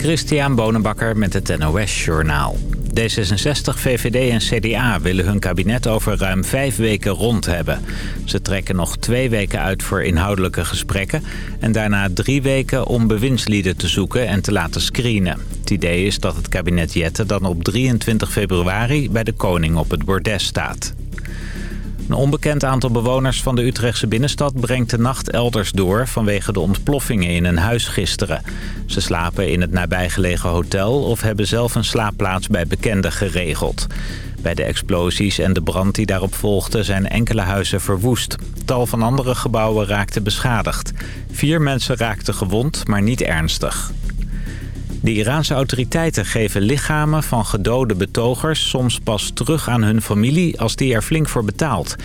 Christian Bonenbakker met het NOS Journaal. D66, VVD en CDA willen hun kabinet over ruim vijf weken rond hebben. Ze trekken nog twee weken uit voor inhoudelijke gesprekken... en daarna drie weken om bewindslieden te zoeken en te laten screenen. Het idee is dat het kabinet Jette dan op 23 februari bij de koning op het bordes staat. Een onbekend aantal bewoners van de Utrechtse binnenstad brengt de nacht elders door vanwege de ontploffingen in een huis gisteren. Ze slapen in het nabijgelegen hotel of hebben zelf een slaapplaats bij bekenden geregeld. Bij de explosies en de brand die daarop volgde zijn enkele huizen verwoest. Tal van andere gebouwen raakten beschadigd. Vier mensen raakten gewond, maar niet ernstig. De Iraanse autoriteiten geven lichamen van gedode betogers soms pas terug aan hun familie als die er flink voor betaalt.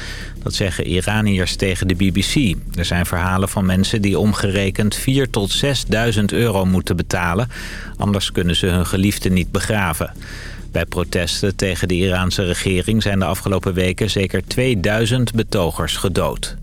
Dat zeggen Iraniërs tegen de BBC. Er zijn verhalen van mensen die omgerekend 4 tot 6.000 euro moeten betalen. Anders kunnen ze hun geliefden niet begraven. Bij protesten tegen de Iraanse regering zijn de afgelopen weken zeker 2000 betogers gedood.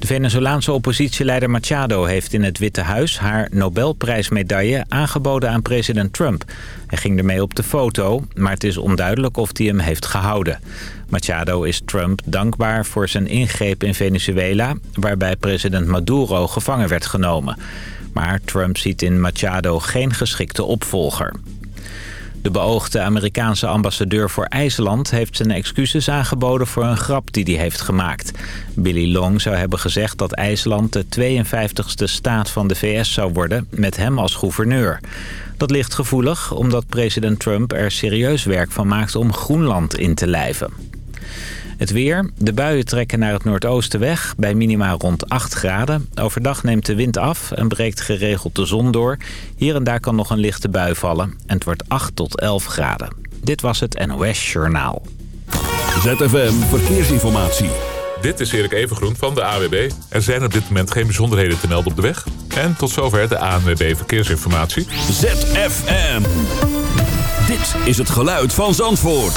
De Venezolaanse oppositieleider Machado heeft in het Witte Huis haar Nobelprijsmedaille aangeboden aan president Trump. Hij ging ermee op de foto, maar het is onduidelijk of hij hem heeft gehouden. Machado is Trump dankbaar voor zijn ingreep in Venezuela, waarbij president Maduro gevangen werd genomen. Maar Trump ziet in Machado geen geschikte opvolger. De beoogde Amerikaanse ambassadeur voor IJsland heeft zijn excuses aangeboden voor een grap die hij heeft gemaakt. Billy Long zou hebben gezegd dat IJsland de 52ste staat van de VS zou worden met hem als gouverneur. Dat ligt gevoelig omdat president Trump er serieus werk van maakt om Groenland in te lijven. Het weer. De buien trekken naar het noordoosten weg, bij minima rond 8 graden. Overdag neemt de wind af en breekt geregeld de zon door. Hier en daar kan nog een lichte bui vallen en het wordt 8 tot 11 graden. Dit was het NOS Journaal. ZFM Verkeersinformatie. Dit is Erik Evengroen van de AWB. Er zijn op dit moment geen bijzonderheden te melden op de weg. En tot zover de ANWB Verkeersinformatie. ZFM. Dit is het geluid van Zandvoort.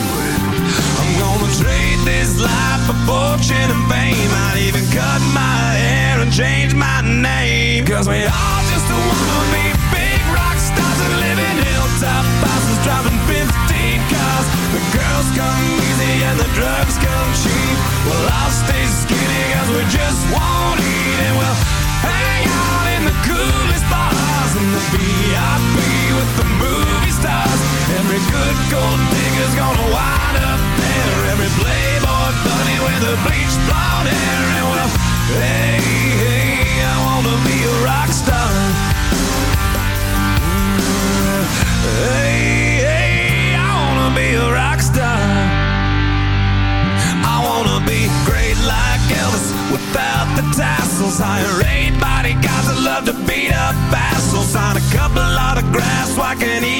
I'm gonna trade this life for fortune and fame I'd even cut my hair and change my name. Cause we all just wanna be big rock stars And live in hilltop houses driving 15 cars. The girls come easy and the drugs come cheap. Well I'll stay skinny cause we just won't eat. And we'll hang out in the coolest bars And the VIP with the movie stars. Every good gold digger's gonna wind up there. Every playboy bunny with the bleached blonde hair. And well, hey, hey, I wanna be a rock star. Mm, hey, hey, I wanna be a rock star. I wanna be great like Elvis without the tassels. I Hire eight bodyguards that love to beat up assholes. On a couple lot of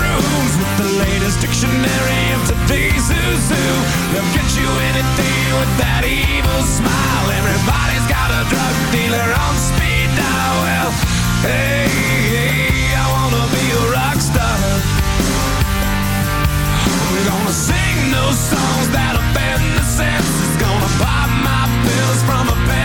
rooms with the latest dictionary of today's who's who. They'll get you anything with that evil smile. Everybody's got a drug dealer on speed dial. Well, hey, hey, I wanna be a rock star. I'm gonna sing those songs that offend the senses. Gonna pop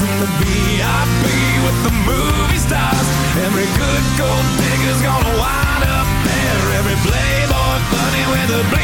and the VIP with the movie stars. Every good gold digger's gonna wind up there. Every playboy bunny with the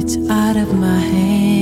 It's out of my hands.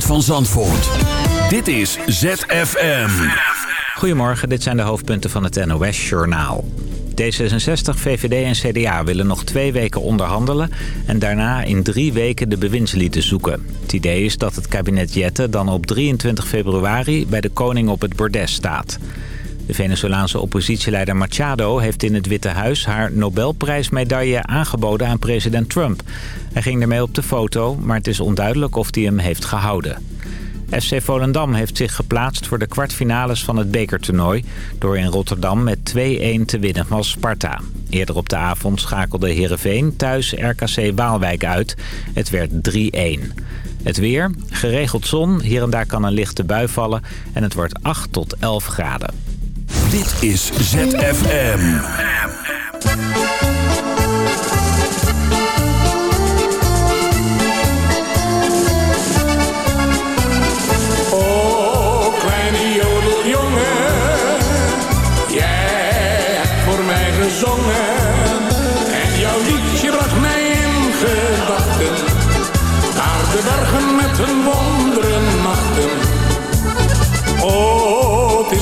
Van Zandvoort. Dit is ZFM. Goedemorgen, dit zijn de hoofdpunten van het NOS-journaal. D66, VVD en CDA willen nog twee weken onderhandelen... en daarna in drie weken de bewindslieden zoeken. Het idee is dat het kabinet Jette dan op 23 februari... bij de koning op het bordes staat. De Venezolaanse oppositieleider Machado heeft in het Witte Huis... haar Nobelprijsmedaille aangeboden aan president Trump. Hij ging ermee op de foto, maar het is onduidelijk of hij hem heeft gehouden. FC Volendam heeft zich geplaatst voor de kwartfinales van het bekertoernooi... door in Rotterdam met 2-1 te winnen van Sparta. Eerder op de avond schakelde Heerenveen thuis RKC Waalwijk uit. Het werd 3-1. Het weer, geregeld zon, hier en daar kan een lichte bui vallen... en het wordt 8 tot 11 graden. Dit is ZFM.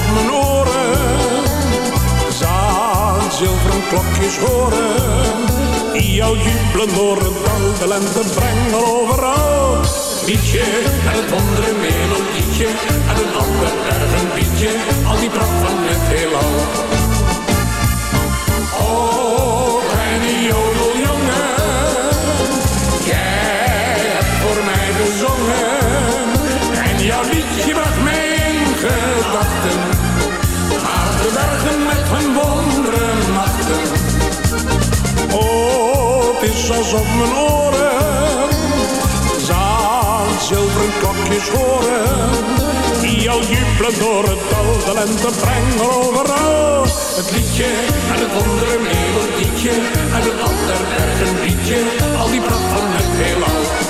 Alsof mijn oren zaad zilveren klokjes horen. Die jou jubelen door het de lente brengen overal. Liedje en het wondere melodietje, en een ander bergen liedje, al die pracht van het heelal. Alsof mijn oren zaad zilveren klokjes horen. Die al jubelen door het dal, de lente brengen overal. Het liedje en het wondere melodietje, en het ander bergen liedje, al die pracht van het heelal.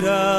será.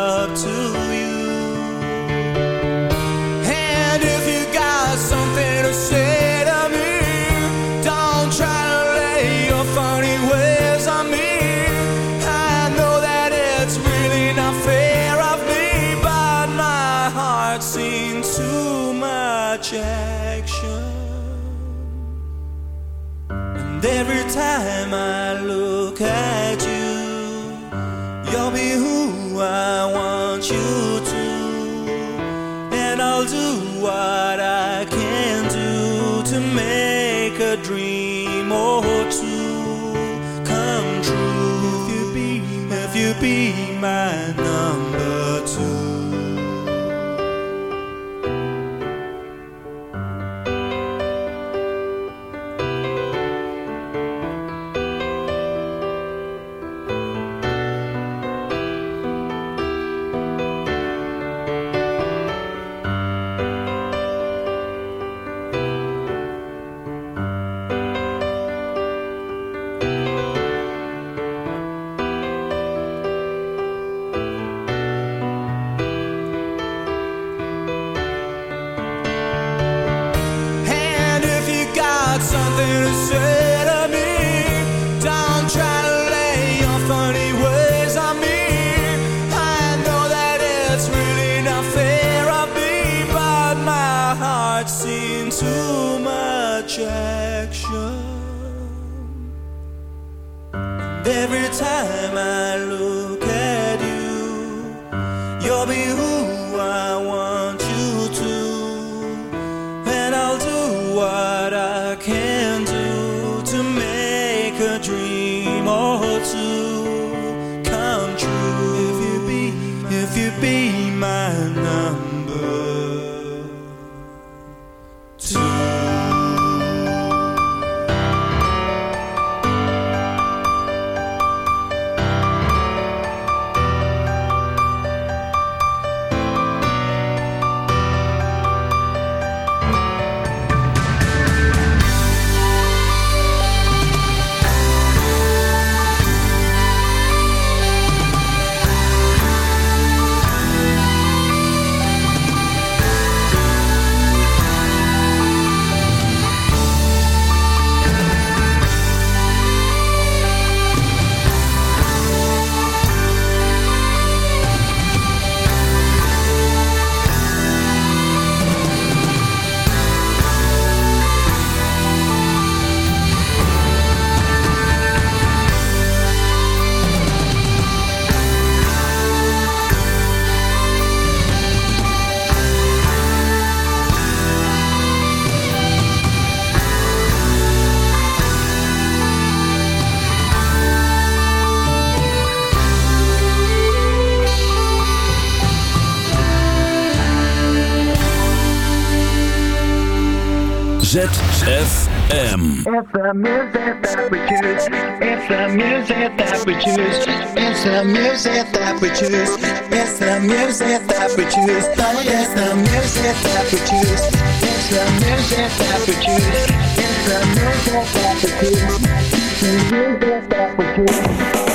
mind. ZFM. It's the music that we choose. It's the music that we choose. It's the music that we choose. It's the music that we choose. It's the music that we choose. It's the music that we choose. It's the music that we choose. The music that we choose.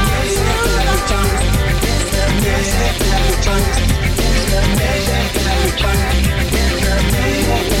There's a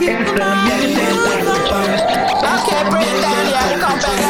Bring it down here. Come back